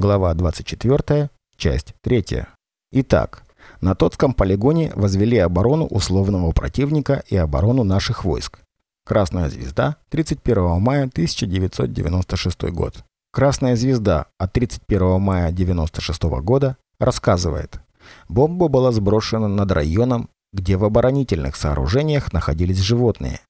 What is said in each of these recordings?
Глава 24, часть 3. Итак, на Тотском полигоне возвели оборону условного противника и оборону наших войск. Красная звезда, 31 мая 1996 год. Красная звезда от 31 мая 1996 года рассказывает. Бомба была сброшена над районом, где в оборонительных сооружениях находились животные.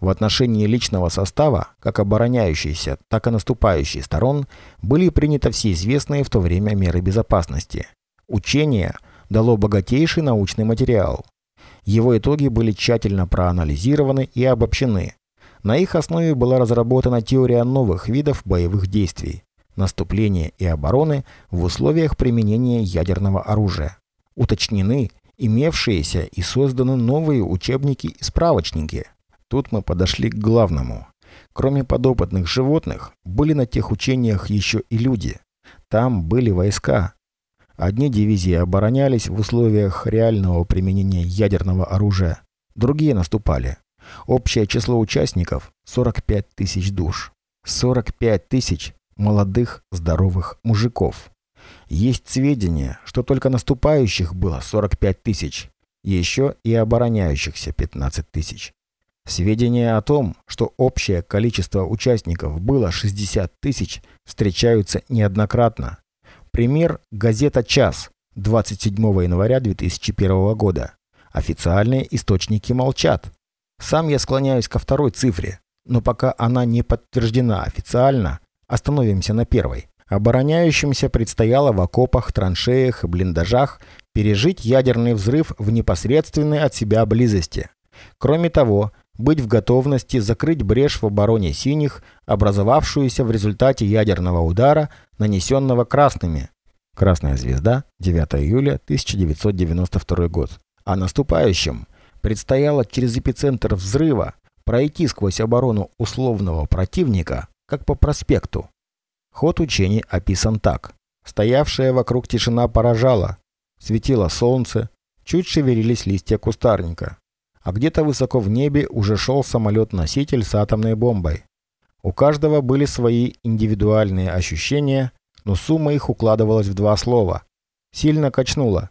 В отношении личного состава, как обороняющейся, так и наступающей сторон, были приняты все известные в то время меры безопасности. Учение дало богатейший научный материал. Его итоги были тщательно проанализированы и обобщены. На их основе была разработана теория новых видов боевых действий, наступления и обороны в условиях применения ядерного оружия. Уточнены имевшиеся и созданы новые учебники и справочники – Тут мы подошли к главному. Кроме подопытных животных, были на тех учениях еще и люди. Там были войска. Одни дивизии оборонялись в условиях реального применения ядерного оружия, другие наступали. Общее число участников – 45 тысяч душ. 45 тысяч молодых, здоровых мужиков. Есть сведения, что только наступающих было 45 тысяч, еще и обороняющихся 15 тысяч. Сведения о том, что общее количество участников было 60 тысяч, встречаются неоднократно. Пример – газета «Час» 27 января 2001 года. Официальные источники молчат. Сам я склоняюсь ко второй цифре, но пока она не подтверждена официально, остановимся на первой. Обороняющимся предстояло в окопах, траншеях и блиндажах пережить ядерный взрыв в непосредственной от себя близости. Кроме того, быть в готовности закрыть брешь в обороне синих, образовавшуюся в результате ядерного удара, нанесенного красными. Красная звезда, 9 июля 1992 год. А наступающим предстояло через эпицентр взрыва пройти сквозь оборону условного противника, как по проспекту. Ход учений описан так. Стоявшая вокруг тишина поражала. Светило солнце, чуть шевелились листья кустарника а где-то высоко в небе уже шел самолет-носитель с атомной бомбой. У каждого были свои индивидуальные ощущения, но сумма их укладывалась в два слова. Сильно качнуло.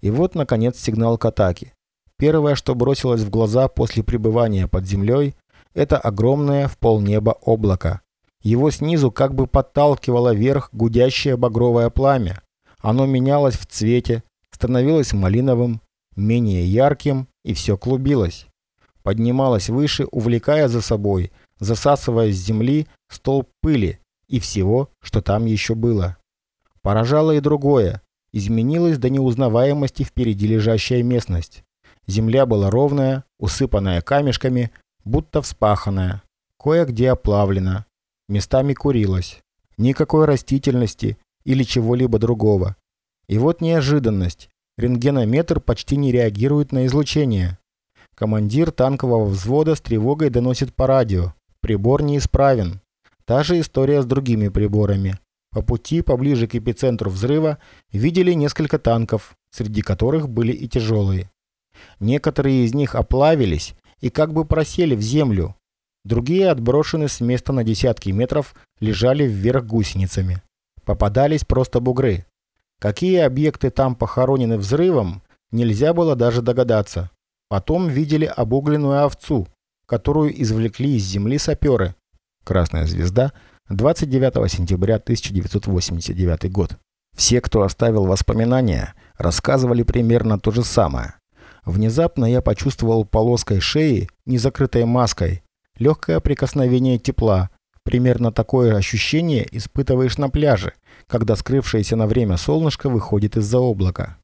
И вот, наконец, сигнал к атаке. Первое, что бросилось в глаза после пребывания под землей, это огромное в полнеба облако. Его снизу как бы подталкивало вверх гудящее багровое пламя. Оно менялось в цвете, становилось малиновым, менее ярким и все клубилось. Поднималось выше, увлекая за собой, засасывая с земли столб пыли и всего, что там еще было. Поражало и другое. Изменилась до неузнаваемости впереди лежащая местность. Земля была ровная, усыпанная камешками, будто вспаханная, кое-где оплавлена, местами курилась. Никакой растительности или чего-либо другого. И вот неожиданность. Рентгенометр почти не реагирует на излучение. Командир танкового взвода с тревогой доносит по радио. Прибор неисправен. Та же история с другими приборами. По пути поближе к эпицентру взрыва видели несколько танков, среди которых были и тяжелые. Некоторые из них оплавились и как бы просели в землю. Другие, отброшены с места на десятки метров, лежали вверх гусеницами. Попадались просто бугры. Какие объекты там похоронены взрывом, нельзя было даже догадаться. Потом видели обугленную овцу, которую извлекли из земли саперы. Красная звезда, 29 сентября 1989 год. Все, кто оставил воспоминания, рассказывали примерно то же самое. Внезапно я почувствовал полоской шеи, не закрытой маской, легкое прикосновение тепла, Примерно такое ощущение испытываешь на пляже, когда скрывшееся на время солнышко выходит из-за облака.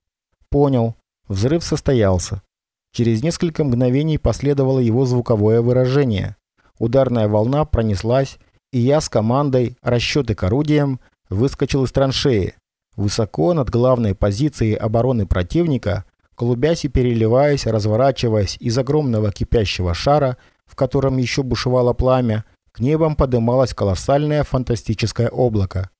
Понял. Взрыв состоялся. Через несколько мгновений последовало его звуковое выражение. Ударная волна пронеслась, и я с командой «Расчеты к орудиям» выскочил из траншеи. Высоко над главной позицией обороны противника, клубясь и переливаясь, разворачиваясь из огромного кипящего шара, в котором еще бушевало пламя, к небам подымалось колоссальное фантастическое облако.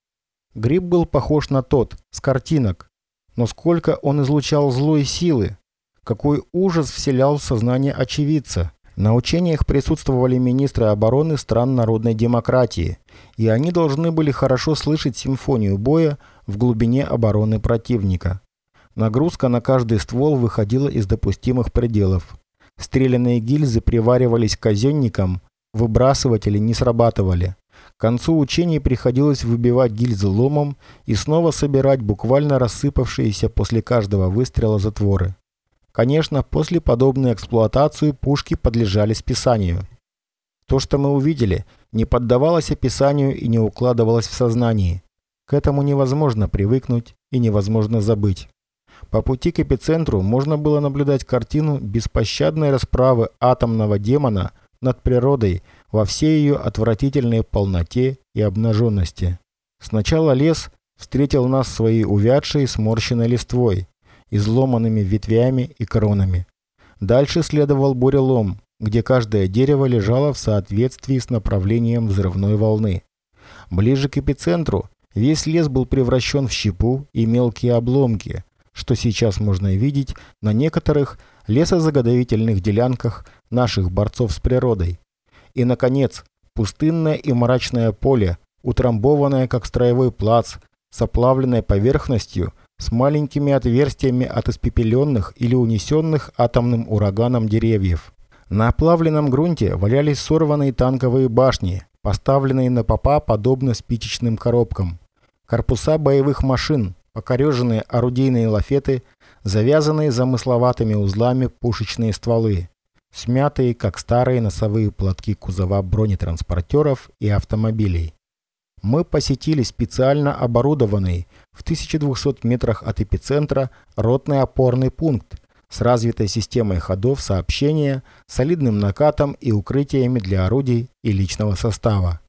Гриб был похож на тот, с картинок. Но сколько он излучал злой силы! Какой ужас вселял в сознание очевидца! На учениях присутствовали министры обороны стран народной демократии, и они должны были хорошо слышать симфонию боя в глубине обороны противника. Нагрузка на каждый ствол выходила из допустимых пределов. Стрелянные гильзы приваривались к казенникам, выбрасыватели не срабатывали. К концу учений приходилось выбивать гильзы ломом и снова собирать буквально рассыпавшиеся после каждого выстрела затворы. Конечно, после подобной эксплуатации пушки подлежали списанию. То, что мы увидели, не поддавалось описанию и не укладывалось в сознании. К этому невозможно привыкнуть и невозможно забыть. По пути к эпицентру можно было наблюдать картину беспощадной расправы атомного демона над природой во всей ее отвратительной полноте и обнаженности. Сначала лес встретил нас своей увядшей сморщенной листвой, изломанными ветвями и кронами. Дальше следовал бурелом, где каждое дерево лежало в соответствии с направлением взрывной волны. Ближе к эпицентру весь лес был превращен в щепу и мелкие обломки, что сейчас можно видеть на некоторых лесозаготовительных делянках наших борцов с природой. И, наконец, пустынное и мрачное поле, утрамбованное как строевой плац, с оплавленной поверхностью, с маленькими отверстиями от испепеленных или унесенных атомным ураганом деревьев. На оплавленном грунте валялись сорванные танковые башни, поставленные на попа подобно спичечным коробкам. Корпуса боевых машин, покореженные орудийные лафеты, завязанные замысловатыми узлами пушечные стволы, смятые, как старые носовые платки кузова бронетранспортеров и автомобилей. Мы посетили специально оборудованный в 1200 метрах от эпицентра ротный опорный пункт с развитой системой ходов сообщения, солидным накатом и укрытиями для орудий и личного состава.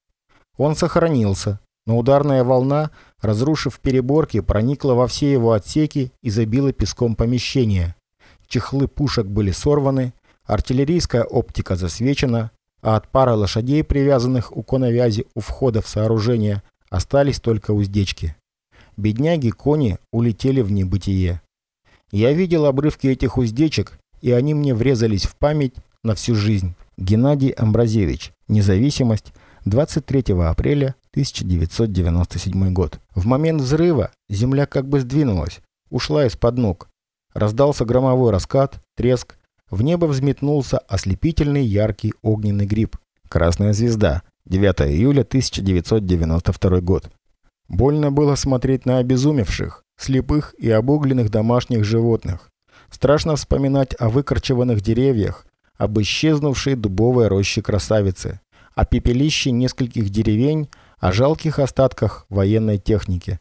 Он сохранился, но ударная волна, разрушив переборки, проникла во все его отсеки и забила песком помещение. Чехлы пушек были сорваны, артиллерийская оптика засвечена, а от пары лошадей, привязанных у коновязи у входа в сооружение, остались только уздечки. Бедняги-кони улетели в небытие. Я видел обрывки этих уздечек, и они мне врезались в память на всю жизнь. Геннадий Амбразевич. Независимость. 23 апреля 1997 год. В момент взрыва земля как бы сдвинулась, ушла из-под ног. Раздался громовой раскат, треск, в небо взметнулся ослепительный яркий огненный гриб. Красная звезда. 9 июля 1992 год. Больно было смотреть на обезумевших, слепых и обугленных домашних животных. Страшно вспоминать о выкорчеванных деревьях, об исчезнувшей дубовой роще красавицы, о пепелище нескольких деревень, о жалких остатках военной техники.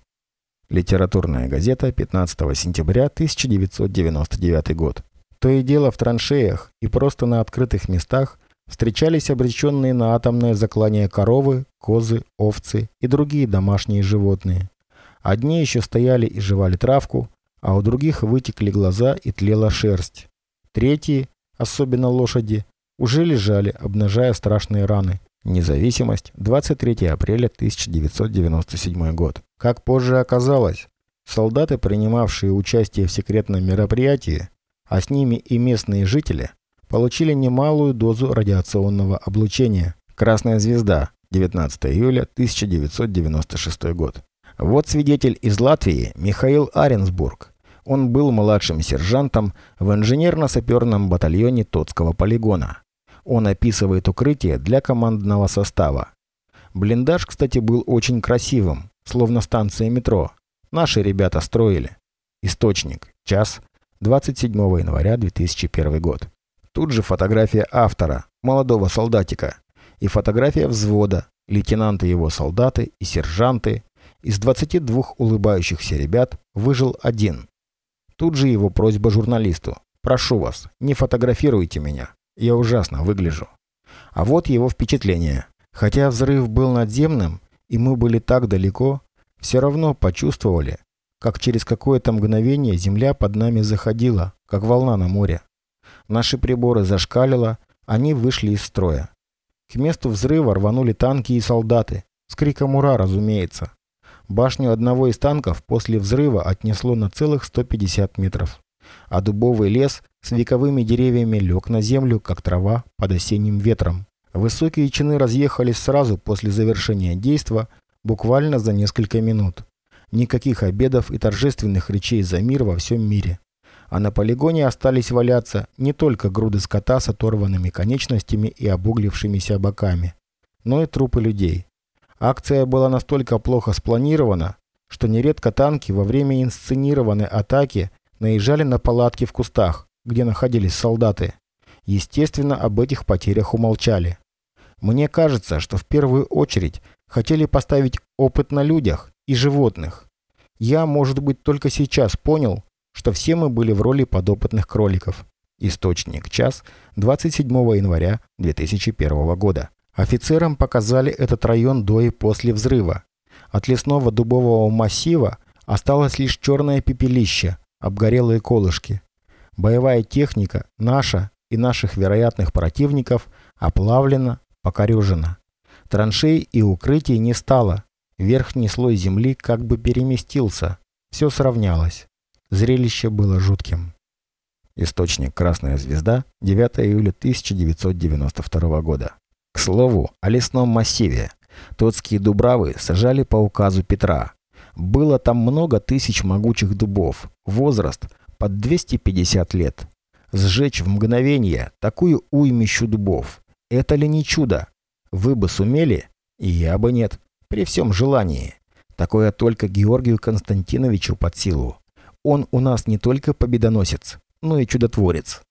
Литературная газета 15 сентября 1999 год. То и дело в траншеях и просто на открытых местах встречались обреченные на атомное заклание коровы, козы, овцы и другие домашние животные. Одни еще стояли и жевали травку, а у других вытекли глаза и тлела шерсть. Третьи, особенно лошади, уже лежали, обнажая страшные раны. Независимость, 23 апреля 1997 год. Как позже оказалось, солдаты, принимавшие участие в секретном мероприятии, а с ними и местные жители, получили немалую дозу радиационного облучения. Красная звезда, 19 июля 1996 год. Вот свидетель из Латвии Михаил Аренсбург. Он был младшим сержантом в инженерно-саперном батальоне Тотского полигона. Он описывает укрытие для командного состава. Блиндаж, кстати, был очень красивым, словно станция метро. Наши ребята строили. Источник. Час. 27 января 2001 год. Тут же фотография автора, молодого солдатика, и фотография взвода, лейтенанты его солдаты и сержанты. Из 22 улыбающихся ребят выжил один. Тут же его просьба журналисту. «Прошу вас, не фотографируйте меня. Я ужасно выгляжу». А вот его впечатление. Хотя взрыв был надземным, и мы были так далеко, все равно почувствовали, как через какое-то мгновение земля под нами заходила, как волна на море. Наши приборы зашкалило, они вышли из строя. К месту взрыва рванули танки и солдаты. С криком «Ура!», разумеется. Башню одного из танков после взрыва отнесло на целых 150 метров. А дубовый лес с вековыми деревьями лег на землю, как трава под осенним ветром. Высокие чины разъехались сразу после завершения действа, буквально за несколько минут. Никаких обедов и торжественных речей за мир во всем мире. А на полигоне остались валяться не только груды скота с оторванными конечностями и обуглившимися боками, но и трупы людей. Акция была настолько плохо спланирована, что нередко танки во время инсценированной атаки наезжали на палатки в кустах, где находились солдаты. Естественно, об этих потерях умолчали. Мне кажется, что в первую очередь хотели поставить опыт на людях и животных. Я, может быть, только сейчас понял, что все мы были в роли подопытных кроликов. Источник «Час» 27 января 2001 года. Офицерам показали этот район до и после взрыва. От лесного дубового массива осталось лишь черное пепелище, обгорелые колышки. Боевая техника, наша и наших вероятных противников, оплавлена, покорежена. Траншей и укрытий не стало. Верхний слой земли как бы переместился. Все сравнялось. Зрелище было жутким. Источник «Красная звезда», 9 июля 1992 года. К слову, о лесном массиве. Тотские дубравы сажали по указу Петра. Было там много тысяч могучих дубов. Возраст под 250 лет. Сжечь в мгновение такую уймищу дубов. Это ли не чудо? Вы бы сумели? Я бы нет. При всем желании. Такое только Георгию Константиновичу под силу. Он у нас не только победоносец, но и чудотворец.